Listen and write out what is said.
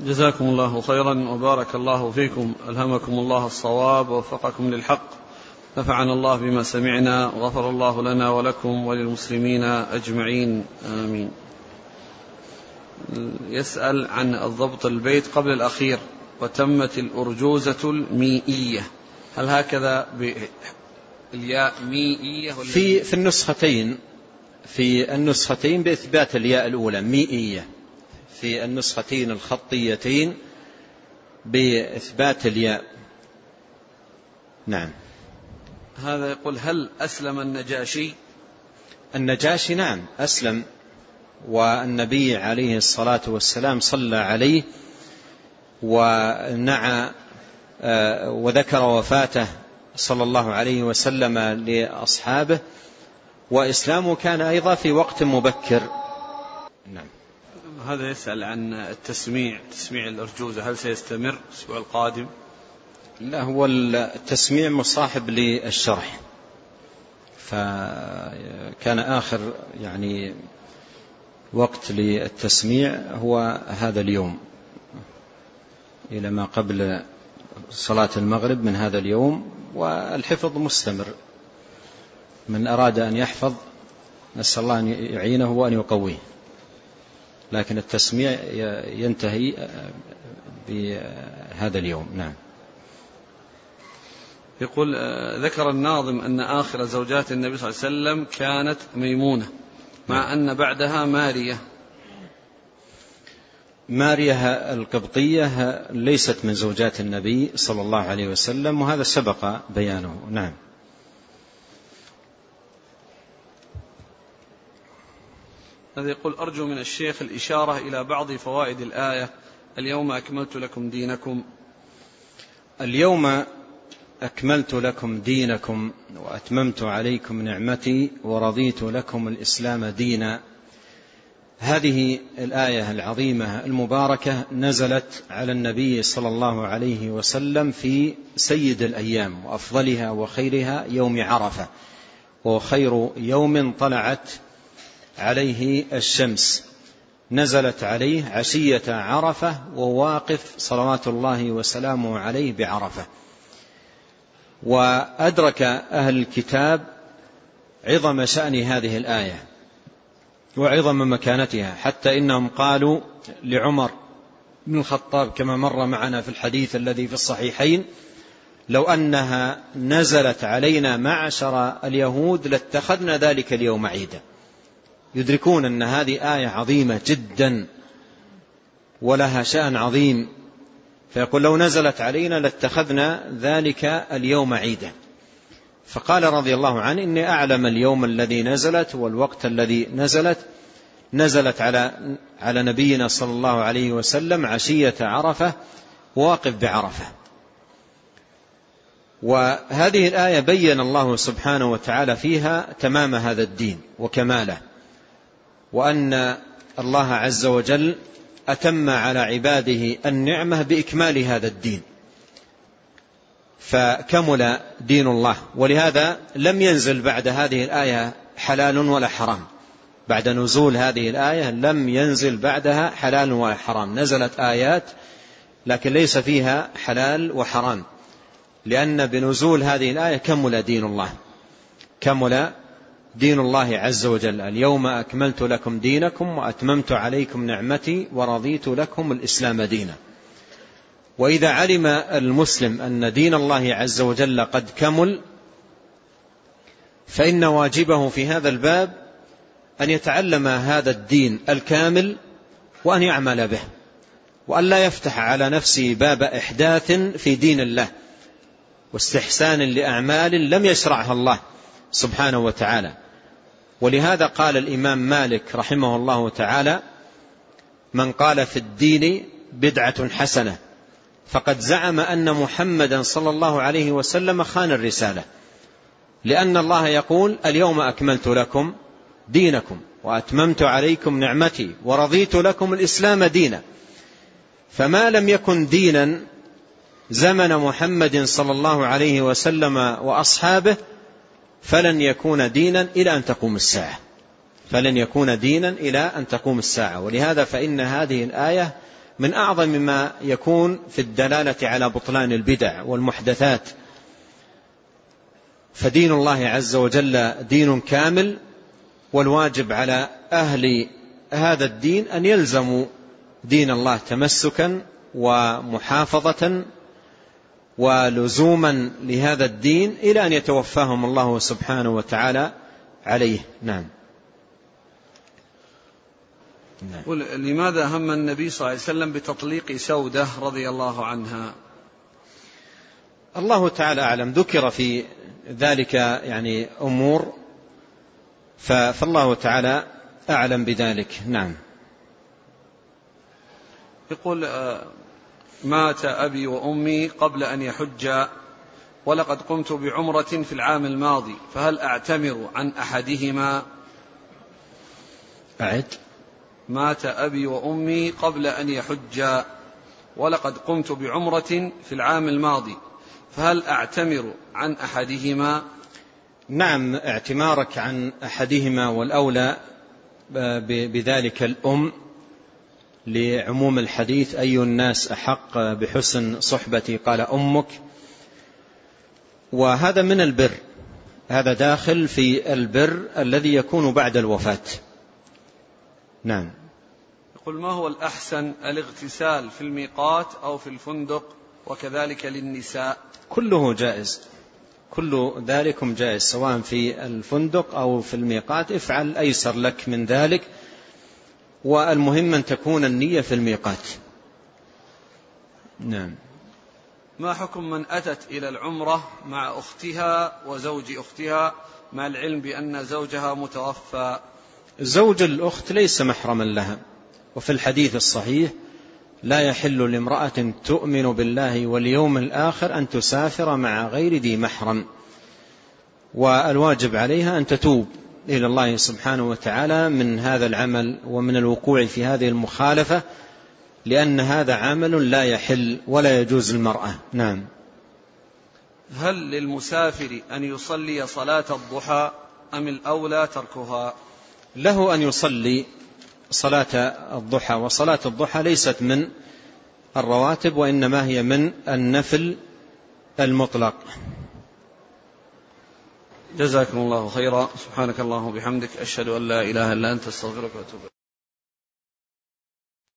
جزاكم الله خيرا وبارك الله فيكم. ألهمكم الله الصواب ووفقكم للحق. نفعنا الله بما سمعنا وغفر الله لنا ولكم وللمسلمين أجمعين. آمين. يسأل عن الضبط البيت قبل الأخير. وتمت الأرجوزة الميئية. هل هكذا بالياء ميئية في في النسختين. في النسختين بإثبات الياء الأولى ميئية. في النسختين الخطيتين بإثبات الياء. نعم. هذا يقول هل أسلم النجاشي؟ النجاشي نعم أسلم. والنبي عليه الصلاة والسلام صلى عليه ونعى آه، وذكر وفاته صلى الله عليه وسلم لأصحابه. وإسلامه كان أيضا في وقت مبكر. نعم. هذا يسأل عن التسميع تسميع الأرجوزة هل سيستمر الأسبوع القادم؟ لا هو التسميع مصاحب للشرح. فكان آخر يعني وقت للتسميع هو هذا اليوم. إلى ما قبل صلاة المغرب من هذا اليوم والحفظ مستمر. من أراد أن يحفظ نسأل الله أن يعينه وأن يقويه. لكن التسميع ينتهي بهذا اليوم. نعم. يقول ذكر الناظم أن آخر زوجات النبي صلى الله عليه وسلم كانت ميمونة مع أن بعدها مارية. مارية القبطية ليست من زوجات النبي صلى الله عليه وسلم وهذا سبق بيانه. نعم. هذا يقول أرجو من الشيخ الإشارة إلى بعض فوائد الآية. اليوم أكملت لكم دينكم. اليوم أكملت لكم دينكم وأتممت عليكم نعمتي ورضيت لكم الإسلام دينا. هذه الآية العظيمة المباركة نزلت على النبي صلى الله عليه وسلم في سيد الأيام وأفضلها وخيرها يوم عرفة وخير يوم طلعت عليه الشمس. نزلت عليه عشية عرفة وواقف صلوات الله وسلامه عليه بعرفة. وأدرك أهل الكتاب عظم شأن هذه الآية وعظم مكانتها حتى إنهم قالوا لعمر بن الخطاب كما مر معنا في الحديث الذي في الصحيحين لو أنها نزلت علينا معشر اليهود لاتخذنا ذلك اليوم عيدا. يدركون أن هذه آية عظيمة جدا ولها شأن عظيم. فيقول لو نزلت علينا لاتخذنا ذلك اليوم عيدا. فقال رضي الله عنه إني أعلم اليوم الذي نزلت والوقت الذي نزلت. نزلت على على نبينا صلى الله عليه وسلم عشية عرفة واقف بعرفة. وهذه الآية بين الله سبحانه وتعالى فيها تمام هذا الدين وكماله. وأن الله عز وجل أتم على عباده النعمة بإكمال هذا الدين. فكمل دين الله. ولهذا لم ينزل بعد هذه الآية حلال ولا حرام. بعد نزول هذه الآية لم ينزل بعدها حلال ولا حرام. نزلت آيات لكن ليس فيها حلال وحرام. لأن بنزول هذه الآية كمل دين الله. كمل دين الله عز وجل. اليوم أكملت لكم دينكم وأتممت عليكم نعمتي ورضيت لكم الإسلام دينا. وإذا علم المسلم أن دين الله عز وجل قد كمل فإن واجبه في هذا الباب أن يتعلم هذا الدين الكامل وأن يعمل به وأن لا يفتح على نفسه باب إحداث في دين الله واستحسان لأعمال لم يشرعها الله سبحانه وتعالى. ولهذا قال الإمام مالك رحمه الله تعالى من قال في الدين بدعة حسنة فقد زعم أن محمدا صلى الله عليه وسلم خان الرسالة لأن الله يقول اليوم أكملت لكم دينكم وأتممت عليكم نعمتي ورضيت لكم الإسلام دينا فما لم يكن دينا زمن محمد صلى الله عليه وسلم وأصحابه فلن يكون دينا إلى أن تقوم الساعة. فلن يكون دينا إلى أن تقوم الساعة. ولهذا فإن هذه الآية من أعظم ما يكون في الدلالة على بطلان البدع والمحدثات. فدين الله عز وجل دين كامل والواجب على أهل هذا الدين أن يلزموا دين الله تمسكا ومحافظة ولزوما لهذا الدين إلى أن يتوفاهم الله سبحانه وتعالى عليه. نعم. نعم. لماذا هم النبي صلى الله عليه وسلم بتطليق سودة رضي الله عنها؟ الله تعالى أعلم. ذكر في ذلك يعني أمور فالله تعالى أعلم بذلك. نعم. يقول آه، مات أبي وأمي قبل أن يحج ولقد قمت بعمرة في العام الماضي فهل أعتمر عن أحدهما؟ أعد. مات أبي وأمي قبل أن يحج ولقد قمت بعمرة في العام الماضي فهل أعتمر عن أحدهما؟ نعم اعتمارك عن أحدهما والأولى بذلك الأم. لعموم الحديث أي الناس أحق بحسن صحبتي قال أمك. وهذا من البر. هذا داخل في البر الذي يكون بعد الوفاة. نعم. يقول ما هو الأحسن؟ الاغتسال في الميقات أو في الفندق وكذلك للنساء. كله جائز. كل ذلكم جائز سواء في الفندق أو في الميقات. افعل أيسر لك من ذلك. والمهم أن تكون النية في الميقات. نعم. ما حكم من أتت إلى العمرة مع أختها وزوج أختها؟ مع العلم بأن زوجها متوفى. زوج الأخت ليس محرما لها وفي الحديث الصحيح لا يحل لامرأة تؤمن بالله واليوم الآخر أن تسافر مع غير ذي محرم والواجب عليها أن تتوب. إلى الله سبحانه وتعالى من هذا العمل ومن الوقوع في هذه المخالفة لأن هذا عمل لا يحل ولا يجوز المرأة نعم. هل للمسافر أن يصلي صلاة الضحى أم الأولى تركها؟ له أن يصلي صلاة الضحى وصلاة الضحى ليست من الرواتب وإنما هي من النفل المطلق. جزاكم الله خيرا. سبحانك اللهم وبحمدك أشهد أن لا إله إلا أنت أستغفرك وأتوب